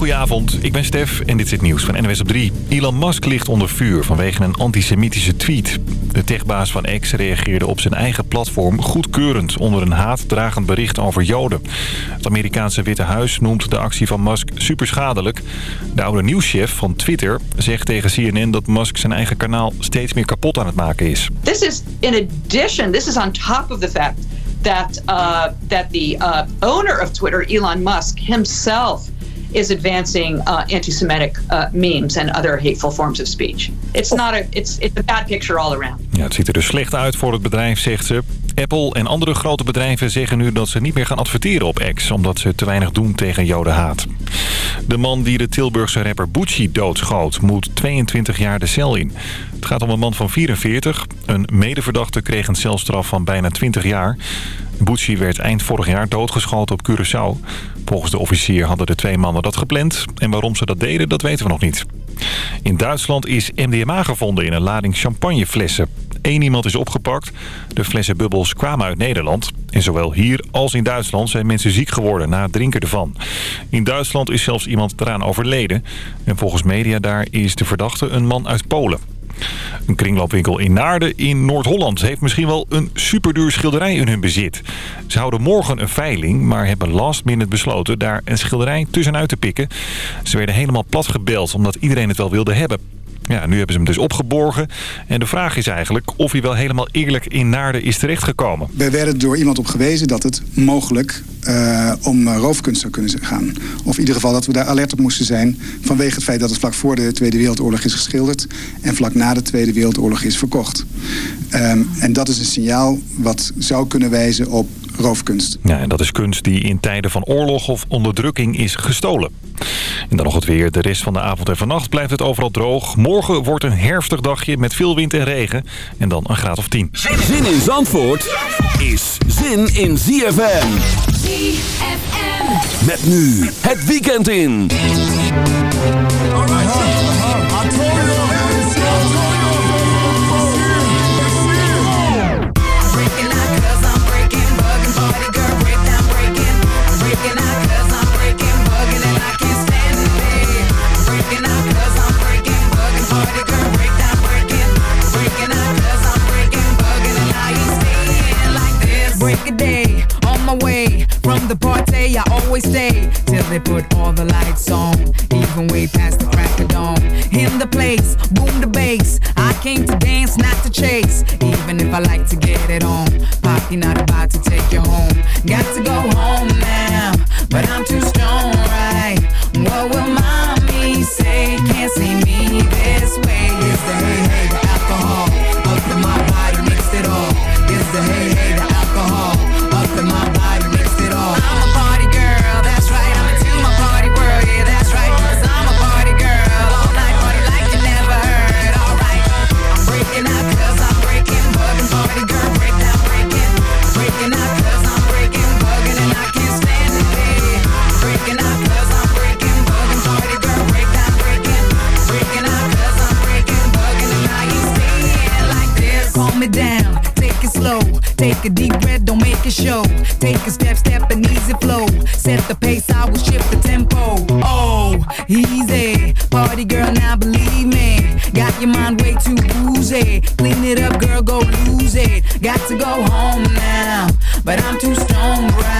goedenavond. Ik ben Stef en dit is het nieuws van NWS op 3. Elon Musk ligt onder vuur vanwege een antisemitische tweet. De techbaas van X reageerde op zijn eigen platform goedkeurend... onder een haatdragend bericht over Joden. Het Amerikaanse Witte Huis noemt de actie van Musk superschadelijk. De oude nieuwschef van Twitter zegt tegen CNN dat Musk zijn eigen kanaal steeds meer kapot aan het maken is. This is in addition, this is on top of the fact that uh, that the uh, owner of Twitter, Elon Musk, himself is advancing uh, anti-Semitic uh, memes and other hateful forms of speech. It's not a it's it's a bad picture all around. Ja, het ziet er dus slecht uit voor het bedrijf, zegt ze. Apple en andere grote bedrijven zeggen nu dat ze niet meer gaan adverteren op X... omdat ze te weinig doen tegen jodenhaat. De man die de Tilburgse rapper Bucci doodschoot moet 22 jaar de cel in. Het gaat om een man van 44. Een medeverdachte kreeg een celstraf van bijna 20 jaar. Bucci werd eind vorig jaar doodgeschoten op Curaçao. Volgens de officier hadden de twee mannen dat gepland. En waarom ze dat deden, dat weten we nog niet. In Duitsland is MDMA gevonden in een lading champagneflessen. Eén iemand is opgepakt. De flessenbubbels kwamen uit Nederland. En zowel hier als in Duitsland zijn mensen ziek geworden na het drinken ervan. In Duitsland is zelfs iemand eraan overleden. En volgens media daar is de verdachte een man uit Polen. Een kringloopwinkel in Naarden in Noord-Holland heeft misschien wel een superduur schilderij in hun bezit. Ze houden morgen een veiling, maar hebben last minute besloten daar een schilderij tussenuit te pikken. Ze werden helemaal plat gebeld omdat iedereen het wel wilde hebben. Ja, nu hebben ze hem dus opgeborgen. En de vraag is eigenlijk of hij wel helemaal eerlijk in Naarden is terechtgekomen. Wij werden door iemand op gewezen dat het mogelijk uh, om roofkunst zou kunnen gaan. Of in ieder geval dat we daar alert op moesten zijn... vanwege het feit dat het vlak voor de Tweede Wereldoorlog is geschilderd... en vlak na de Tweede Wereldoorlog is verkocht. Um, en dat is een signaal wat zou kunnen wijzen op roofkunst. Ja, en dat is kunst die in tijden van oorlog of onderdrukking is gestolen. En dan nog het weer. De rest van de avond en vannacht blijft het overal droog. Morgen wordt een herfstig dagje met veel wind en regen. En dan een graad of 10. Zin in Zandvoort is zin in ZFM. ZFM. Met nu het weekend in. The party, I always stay till they put all the lights on. Even way past the crack of dawn. In the place, boom the bass. I came to dance, not to chase. Even if I like to get it on. Poppy not about to take you home. Got to go home now, but I'm too a show. Take a step, step, an easy flow. Set the pace, I will shift the tempo. Oh, easy. Party girl, now believe me. Got your mind way too woozy. Clean it up, girl, go lose it. Got to go home now, but I'm too strong, right?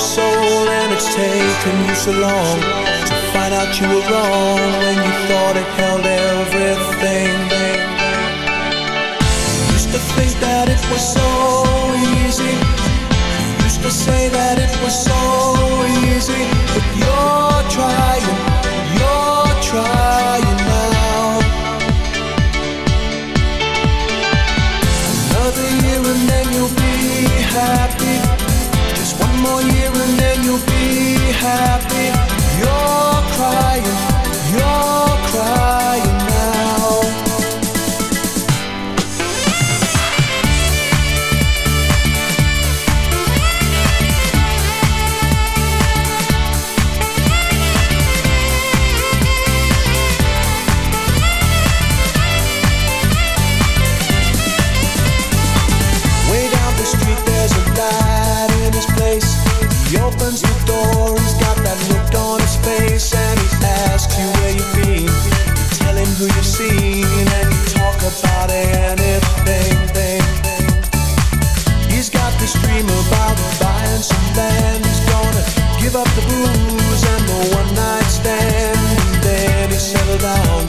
soul and it's taken you so long to find out you were wrong when you thought it held everything. You used to think that it was so easy. You used to say that it was so easy, but you're trying, you're trying. have without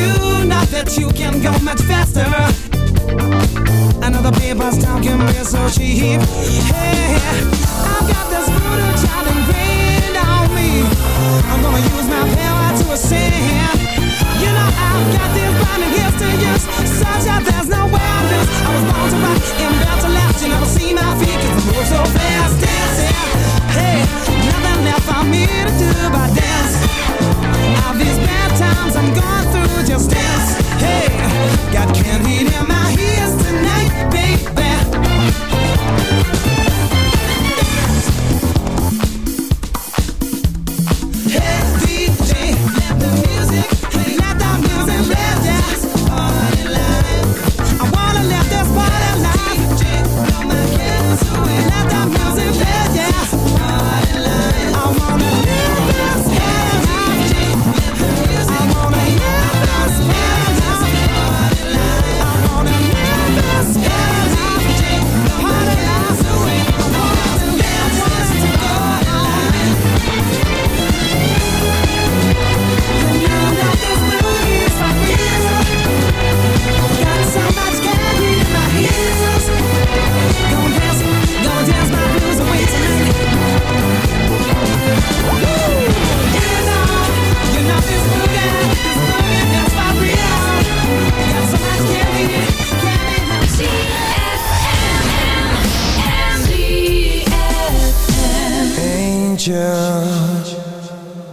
you not that you can go much faster. Another paper's talking me so cheap. Hey, I've got this brutal child ingrained on me. I'm gonna use my power to ascend. You know I've got this blinding gifts to use. Such that there's no way I I was born to rock and built to last. You never see my feet cause I move so fast. Dancing, hey, nothing left for me to do but dance. These bad times I'm going through just. Hey, got candy in my ears tonight, baby.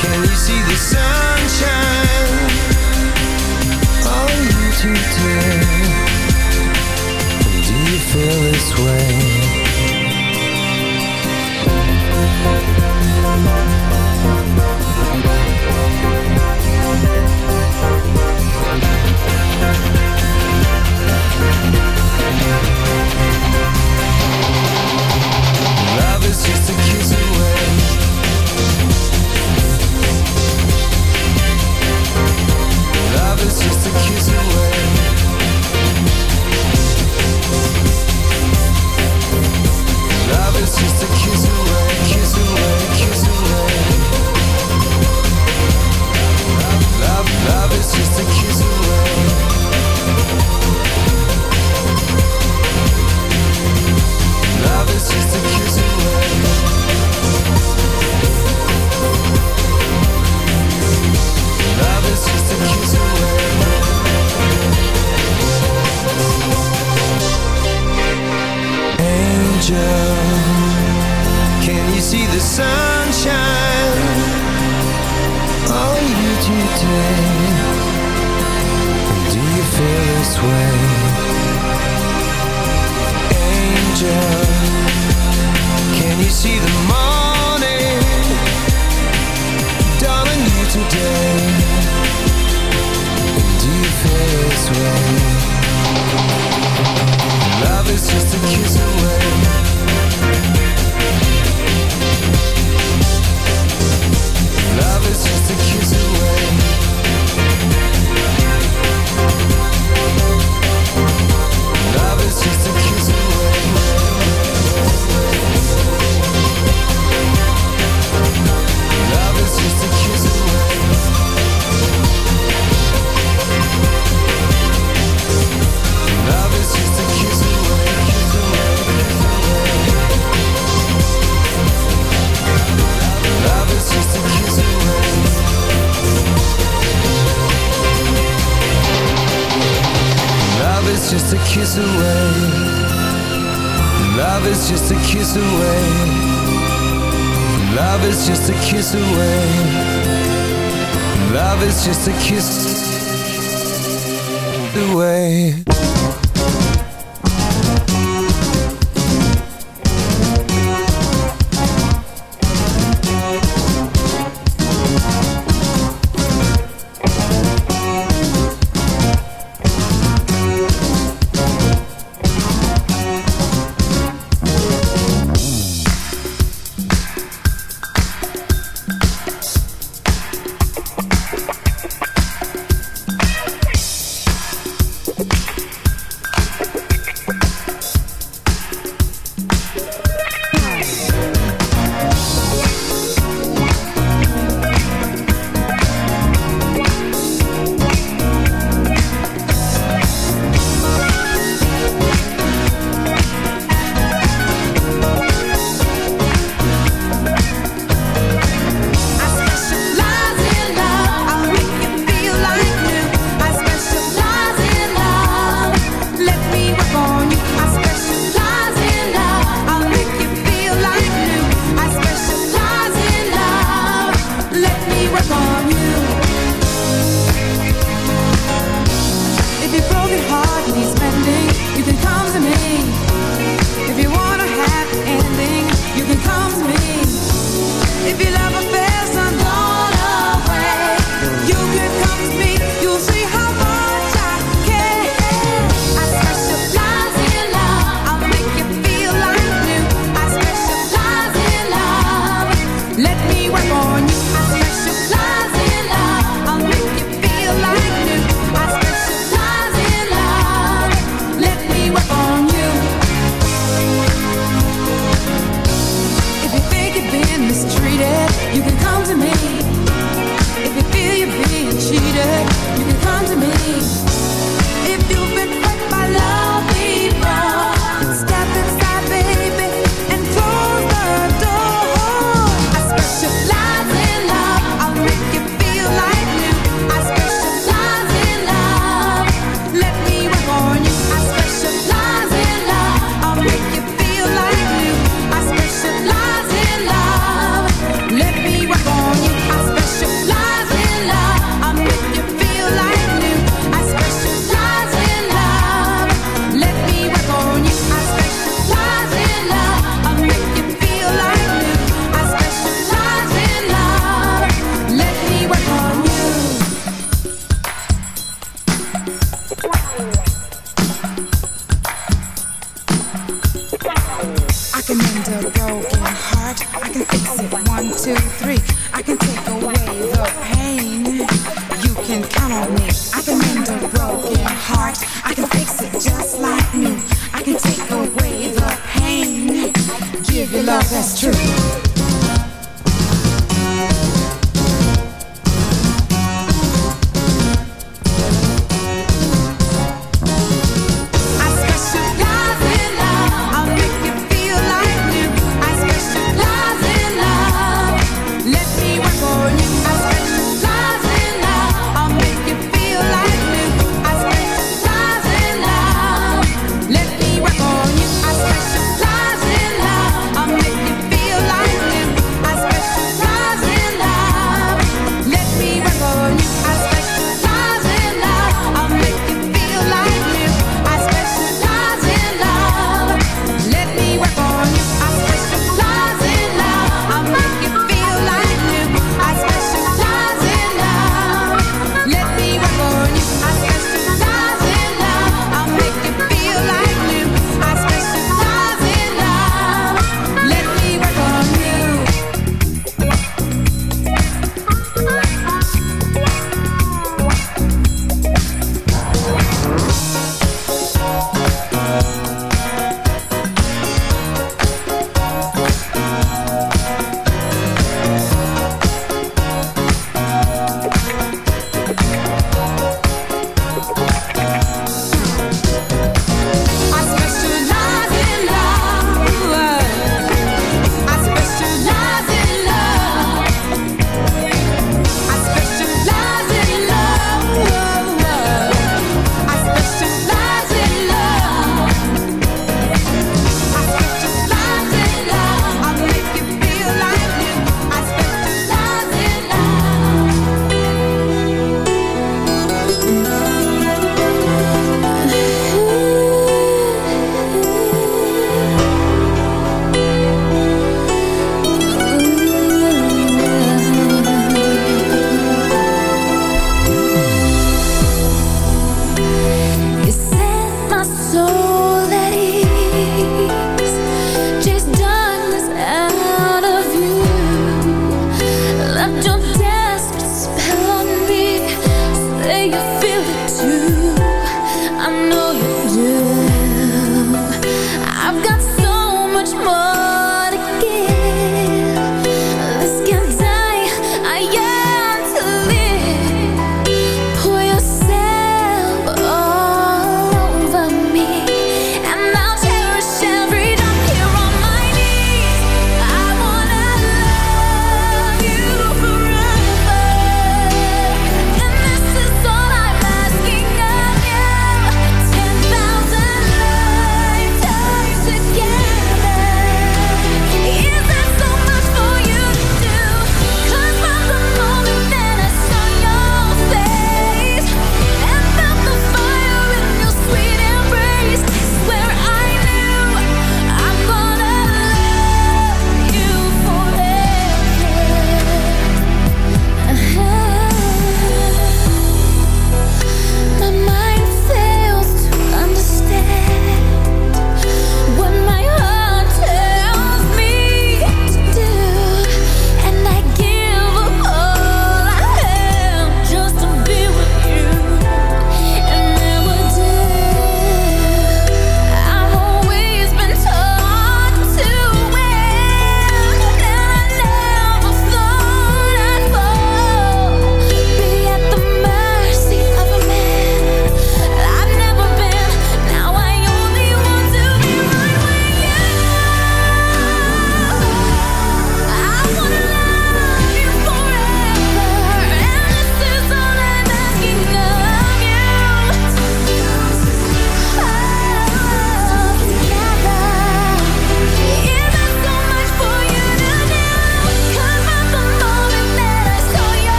can you see the sunshine? You? Do you feel this way? Love is just a kiss just to kiss away.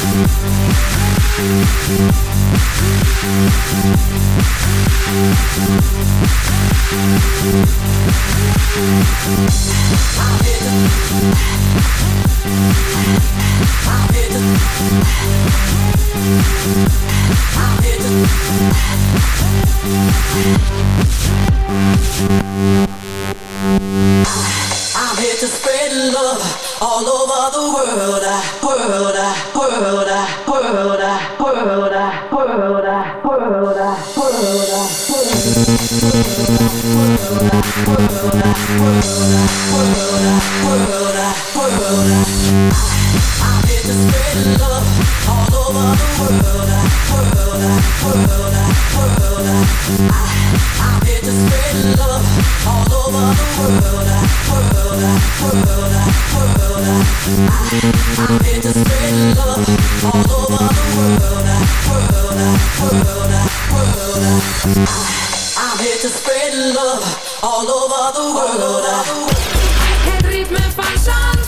Bye. I'm here to spread love all over the world. World, world, world, world, world, world, world, world. I'm here world. spread world Het ritme van Zandvoort.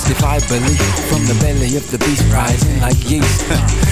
defy belief From the belly of the beast rising like yeast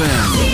ZFM.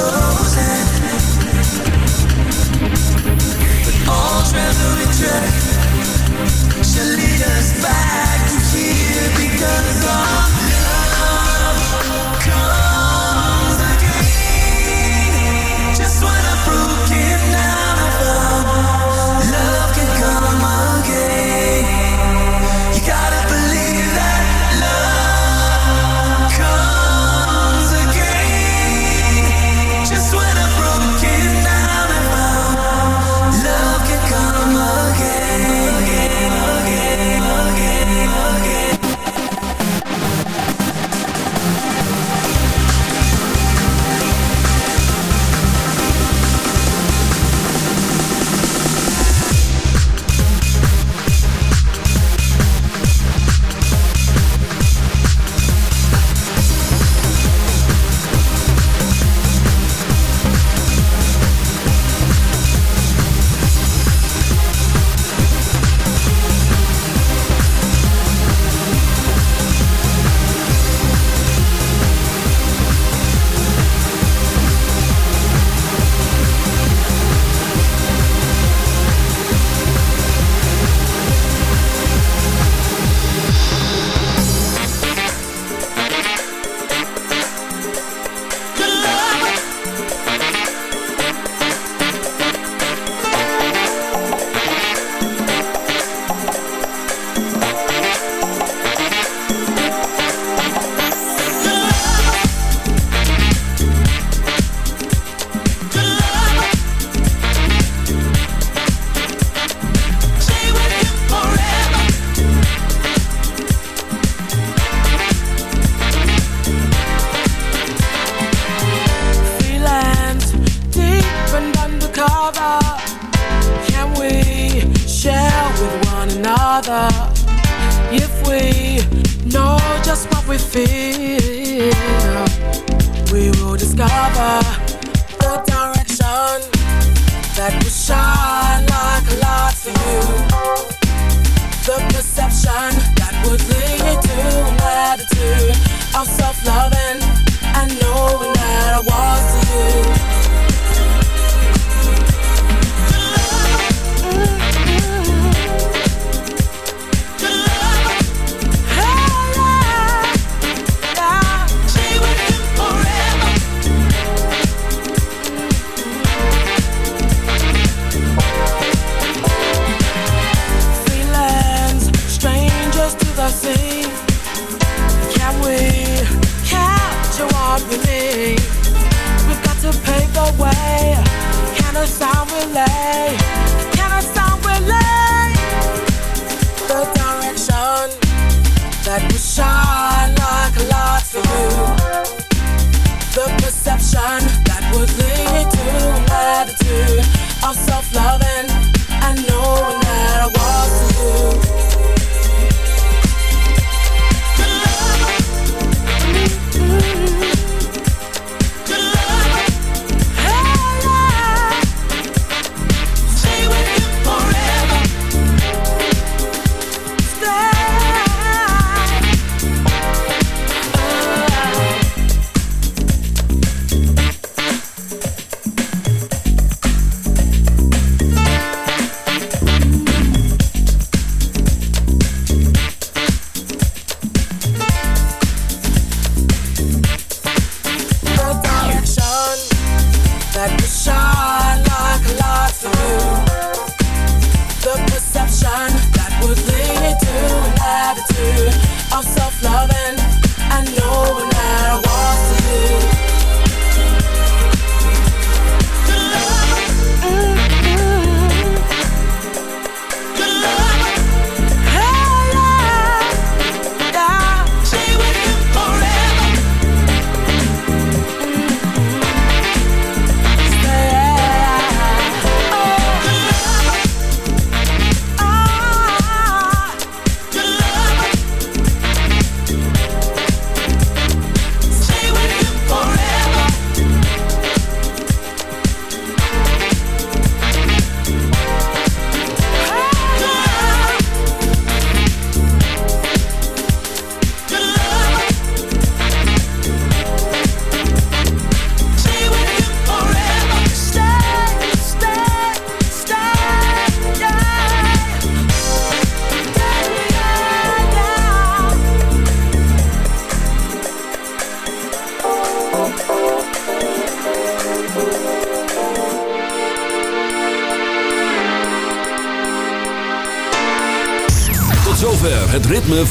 know